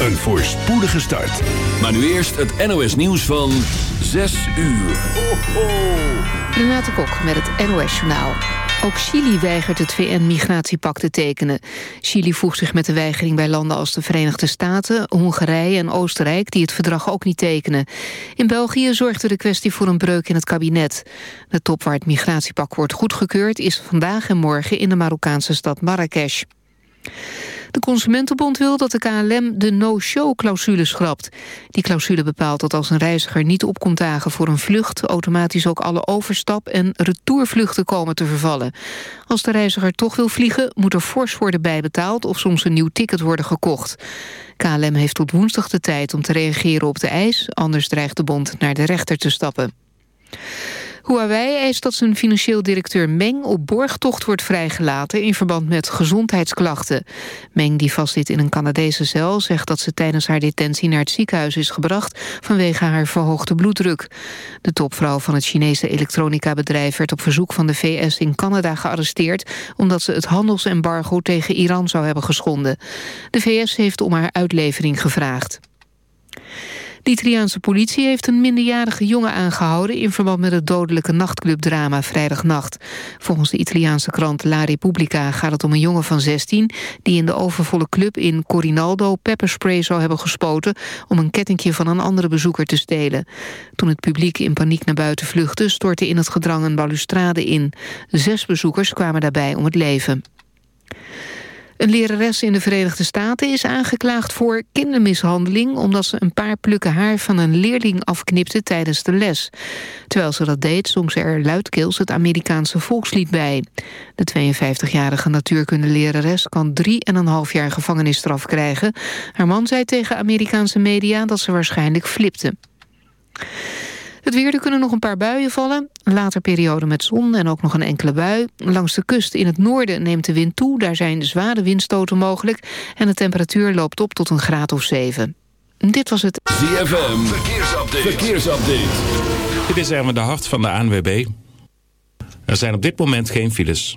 een voorspoedige start. Maar nu eerst het NOS nieuws van 6 uur. Ho, ho. Renate Kok met het NOS Journaal. Ook Chili weigert het VN-migratiepact te tekenen. Chili voegt zich met de weigering bij landen als de Verenigde Staten... Hongarije en Oostenrijk, die het verdrag ook niet tekenen. In België zorgde de kwestie voor een breuk in het kabinet. De top waar het migratiepact wordt goedgekeurd... is vandaag en morgen in de Marokkaanse stad Marrakesh. De Consumentenbond wil dat de KLM de no-show-clausule schrapt. Die clausule bepaalt dat als een reiziger niet op komt dagen voor een vlucht... automatisch ook alle overstap- en retourvluchten komen te vervallen. Als de reiziger toch wil vliegen, moet er fors worden bijbetaald... of soms een nieuw ticket worden gekocht. KLM heeft tot woensdag de tijd om te reageren op de eis... anders dreigt de bond naar de rechter te stappen. Huawei eist dat zijn financieel directeur Meng op borgtocht wordt vrijgelaten in verband met gezondheidsklachten. Meng, die vastzit in een Canadese cel, zegt dat ze tijdens haar detentie naar het ziekenhuis is gebracht vanwege haar verhoogde bloeddruk. De topvrouw van het Chinese elektronica-bedrijf werd op verzoek van de VS in Canada gearresteerd omdat ze het handelsembargo tegen Iran zou hebben geschonden. De VS heeft om haar uitlevering gevraagd. De Italiaanse politie heeft een minderjarige jongen aangehouden... in verband met het dodelijke nachtclubdrama vrijdagnacht. Volgens de Italiaanse krant La Repubblica gaat het om een jongen van 16... die in de overvolle club in Corinaldo pepperspray zou hebben gespoten... om een kettingje van een andere bezoeker te stelen. Toen het publiek in paniek naar buiten vluchtte... stortte in het gedrang een balustrade in. Zes bezoekers kwamen daarbij om het leven. Een lerares in de Verenigde Staten is aangeklaagd voor kindermishandeling... omdat ze een paar plukken haar van een leerling afknipte tijdens de les. Terwijl ze dat deed, zong ze er luidkeels het Amerikaanse volkslied bij. De 52-jarige natuurkundelerares kan drie en een half jaar gevangenisstraf krijgen. Haar man zei tegen Amerikaanse media dat ze waarschijnlijk flipte. Het weer, er kunnen nog een paar buien vallen. Later periode met zon en ook nog een enkele bui. Langs de kust in het noorden neemt de wind toe. Daar zijn zware windstoten mogelijk. En de temperatuur loopt op tot een graad of 7. Dit was het... ZFM, verkeersupdate. verkeersupdate. Dit is Ermen de Hart van de ANWB. Er zijn op dit moment geen files.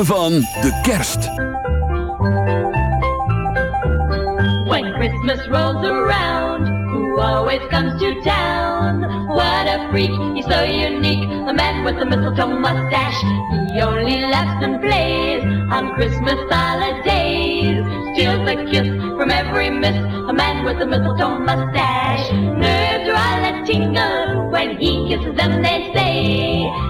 Ritme van de kerst. When Christmas rolls around, who always comes to town? What a freak, he's so unique, a man with a mistletoe mustache. He only laughs and plays on Christmas holidays. Steals a kiss from every miss, a man with a mistletoe mustache. Nerves are all a tingle when he kisses them, they say.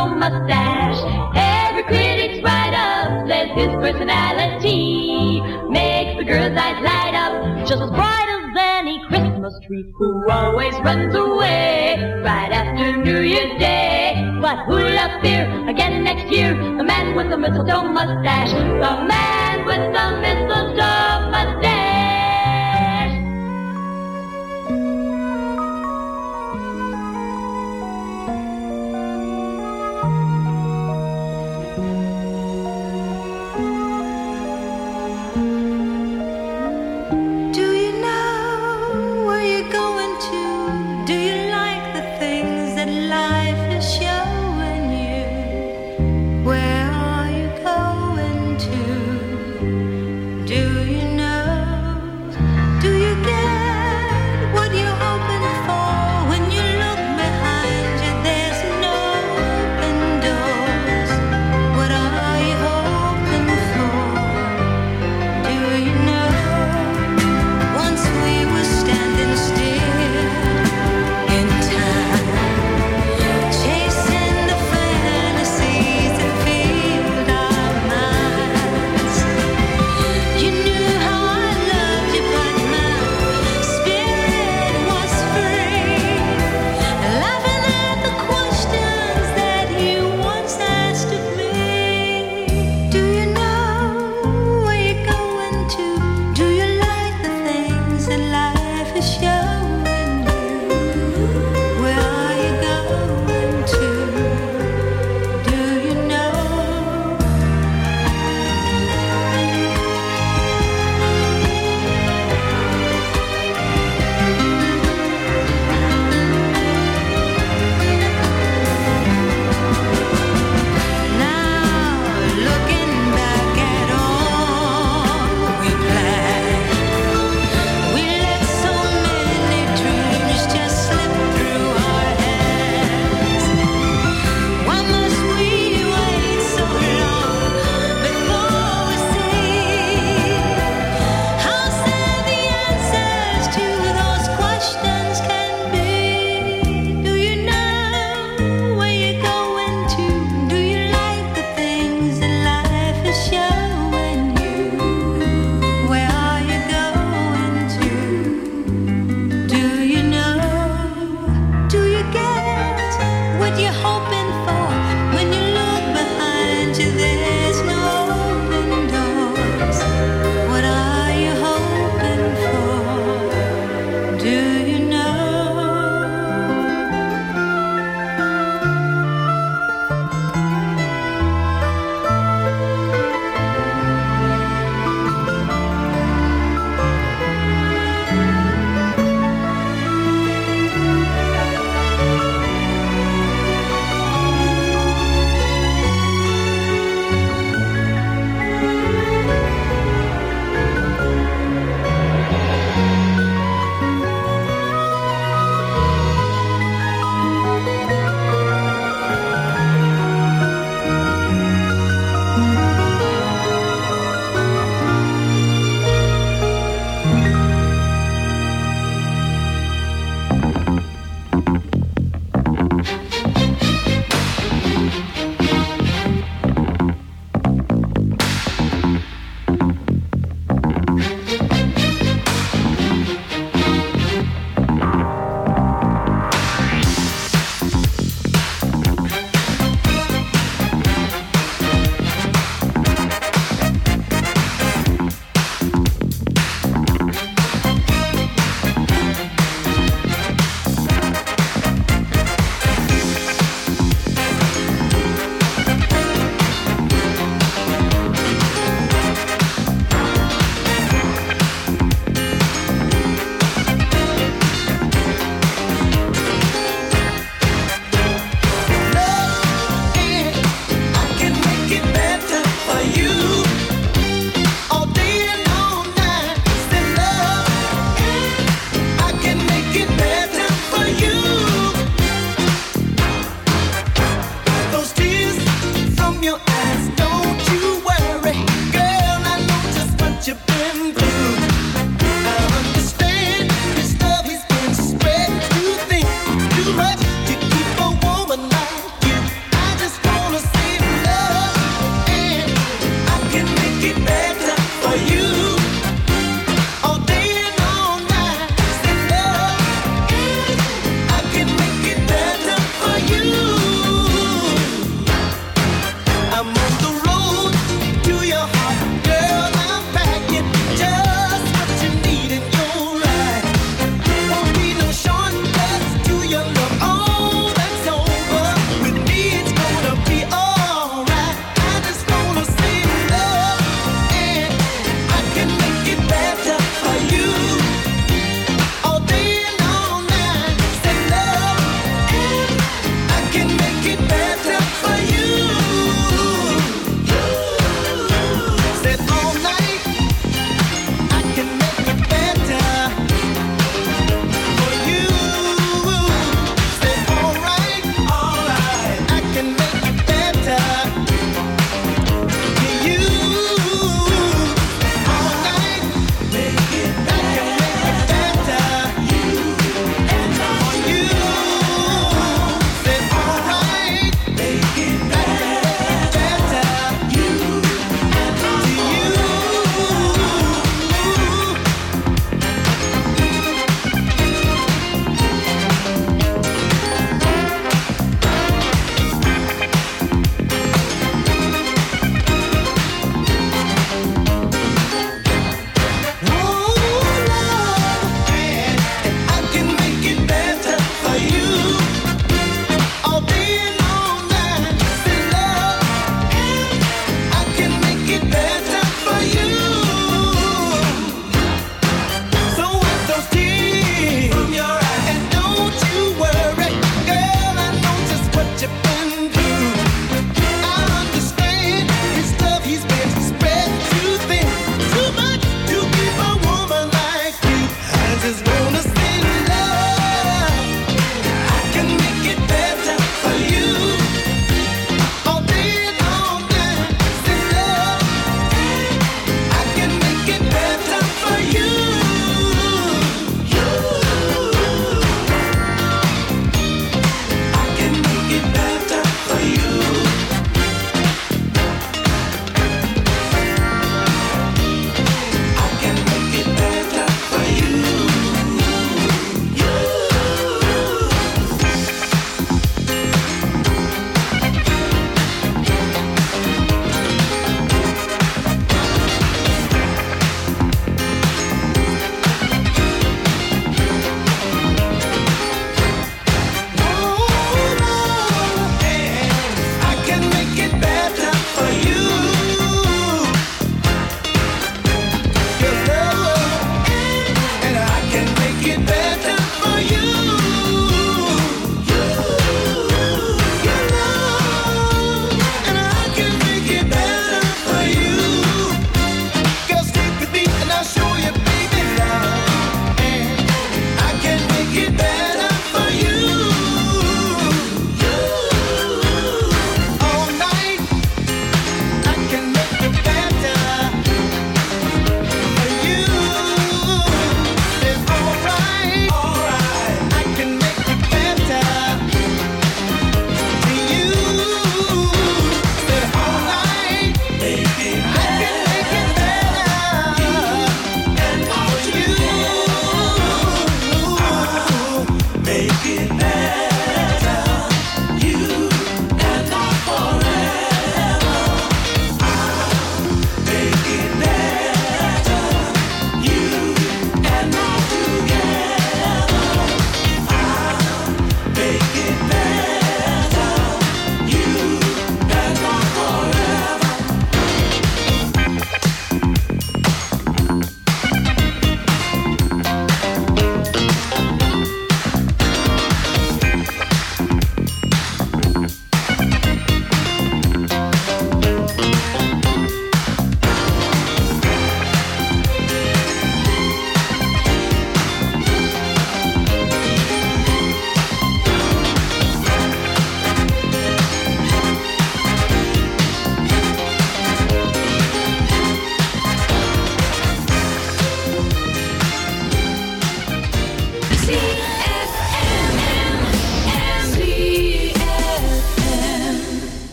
Mistletoe mustache. Every critic's write up says his personality makes the girls' eyes light up, just as bright as any Christmas tree. Who always runs away right after New Year's Day. But who'll appear again next year? The man with the mistletoe mustache. The man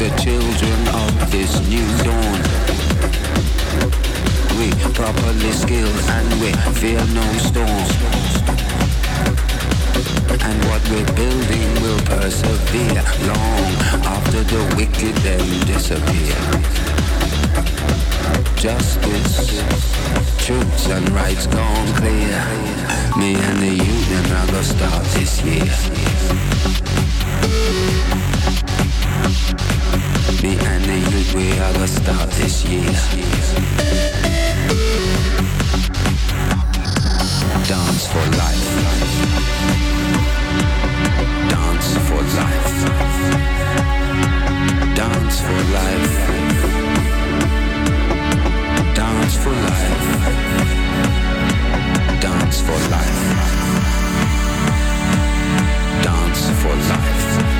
the children of this new dawn. We properly skilled and we fear no storm. And what we're building will persevere long after the wicked then disappear. Justice, truths and rights gone clear. Me and the union are gonna start this year. Me the youth, we are gonna start this year. Dance for life. Dance for life. Dance for life. Dance for life. Dance for life. Dance for life.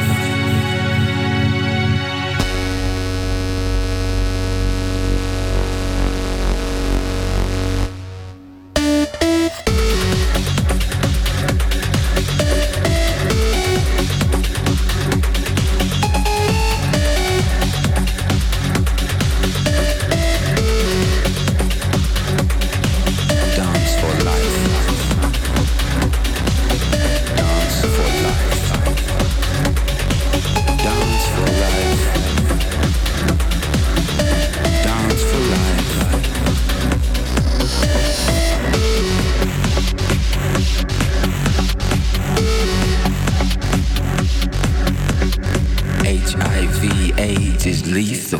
HIV AIDS is lethal.